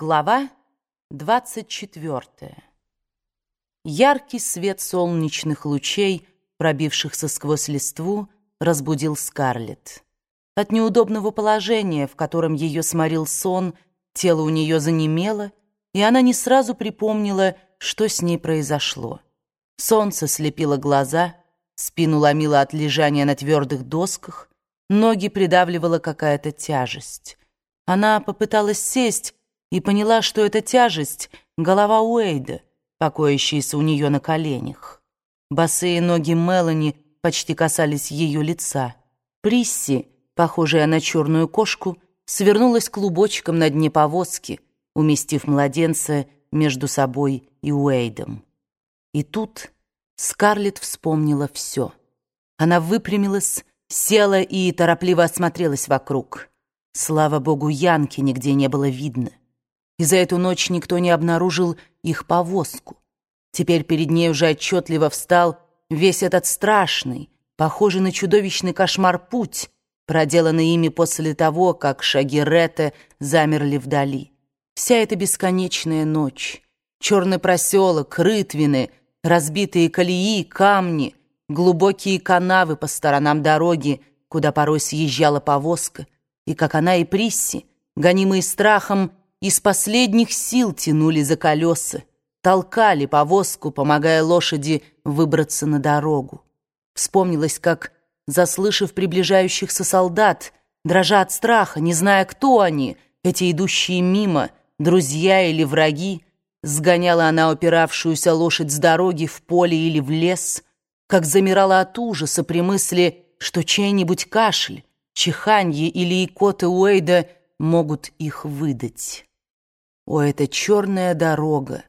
Глава 24. Яркий свет солнечных лучей, пробившихся сквозь листву, разбудил Скарлетт. От неудобного положения, в котором ее сморил сон, тело у нее занемело, и она не сразу припомнила, что с ней произошло. Солнце слепило глаза, спину ломило от лежания на твердых досках, ноги придавливала какая-то тяжесть. Она попыталась сесть, и поняла, что это тяжесть — голова Уэйда, покоящаяся у нее на коленях. Босые ноги Мелани почти касались ее лица. Присси, похожая на черную кошку, свернулась клубочком на дне повозки, уместив младенца между собой и Уэйдом. И тут Скарлетт вспомнила все. Она выпрямилась, села и торопливо осмотрелась вокруг. Слава богу, Янки нигде не было видно и за эту ночь никто не обнаружил их повозку. Теперь перед ней уже отчетливо встал весь этот страшный, похожий на чудовищный кошмар путь, проделанный ими после того, как шаги Ретта замерли вдали. Вся эта бесконечная ночь, черный проселок, рытвины, разбитые колеи, камни, глубокие канавы по сторонам дороги, куда порой съезжала повозка, и как она и Присси, гонимые страхом, из последних сил тянули за колеса, толкали повозку, помогая лошади выбраться на дорогу. Вспомнилось, как, заслышав приближающихся солдат, дрожа от страха, не зная, кто они, эти идущие мимо, друзья или враги, сгоняла она опиравшуюся лошадь с дороги в поле или в лес, как замирала от ужаса при мысли, что чей-нибудь кашель, чиханье или икоты Уэйда могут их выдать. О, эта черная дорога,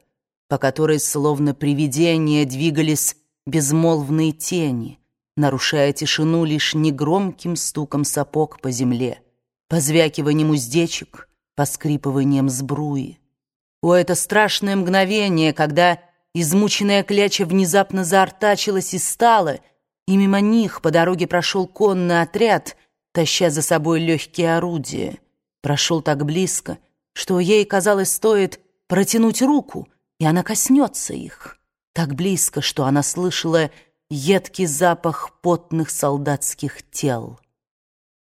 по которой словно привидения двигались безмолвные тени, нарушая тишину лишь негромким стуком сапог по земле, позвякиванием уздечек, поскрипыванием сбруи. О, это страшное мгновение, когда измученная кляча внезапно заортачилась и стала, и мимо них по дороге прошел конный отряд, таща за собой легкие орудия. Прошел так близко — что ей, казалось, стоит протянуть руку, и она коснется их. Так близко, что она слышала едкий запах потных солдатских тел.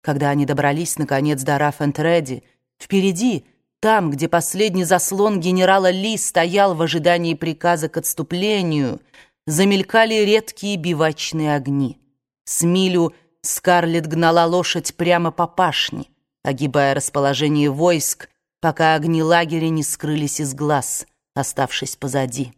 Когда они добрались, наконец, до Раффентреди, впереди, там, где последний заслон генерала Ли стоял в ожидании приказа к отступлению, замелькали редкие бивачные огни. С милю Скарлетт гнала лошадь прямо по пашне, огибая расположение войск, пока огни лагеря не скрылись из глаз, оставшись позади.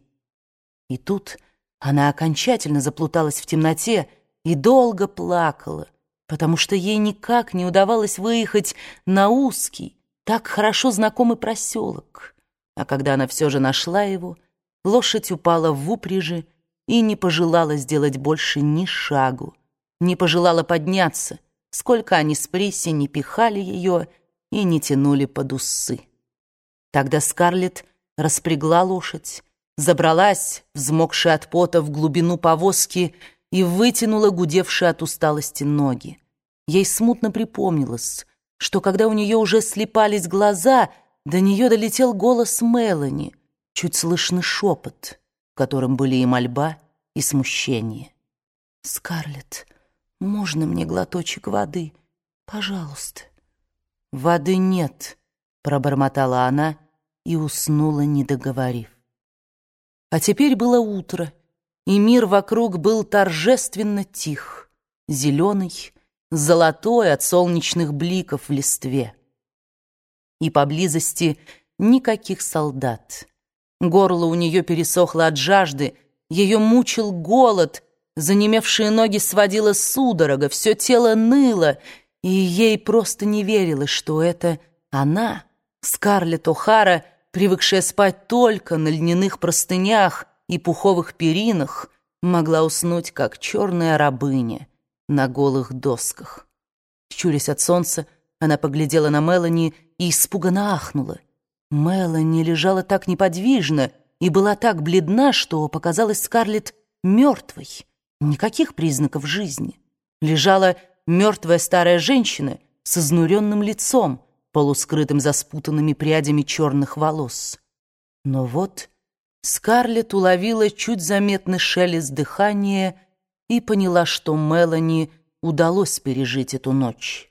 И тут она окончательно заплуталась в темноте и долго плакала, потому что ей никак не удавалось выехать на узкий, так хорошо знакомый проселок. А когда она все же нашла его, лошадь упала в упряжи и не пожелала сделать больше ни шагу, не пожелала подняться, сколько они с Присси не пихали ее, и не тянули под усы. Тогда Скарлетт распрягла лошадь, забралась, взмокшая от пота, в глубину повозки и вытянула гудевшие от усталости ноги. Ей смутно припомнилось, что когда у нее уже слепались глаза, до нее долетел голос Мелани, чуть слышный шепот, в котором были и мольба, и смущение. «Скарлетт, можно мне глоточек воды? Пожалуйста». «Воды нет», — пробормотала она и уснула, не договорив. А теперь было утро, и мир вокруг был торжественно тих, зеленый, золотой от солнечных бликов в листве. И поблизости никаких солдат. Горло у нее пересохло от жажды, ее мучил голод, занемевшие ноги сводила судорога, все тело ныло — и ей просто не верилось, что это она, Скарлетт О'Хара, привыкшая спать только на льняных простынях и пуховых перинах, могла уснуть, как черная рабыня на голых досках. Щурясь от солнца, она поглядела на Мелани и испуганно ахнула. Мелани лежала так неподвижно и была так бледна, что показалась Скарлетт мертвой. Никаких признаков жизни. Лежала мертвая старая женщина с изнуренным лицом, полускрытым за спутанными прядями черных волос. Но вот Скарлетт уловила чуть заметный шелест дыхания и поняла, что Мелани удалось пережить эту ночь.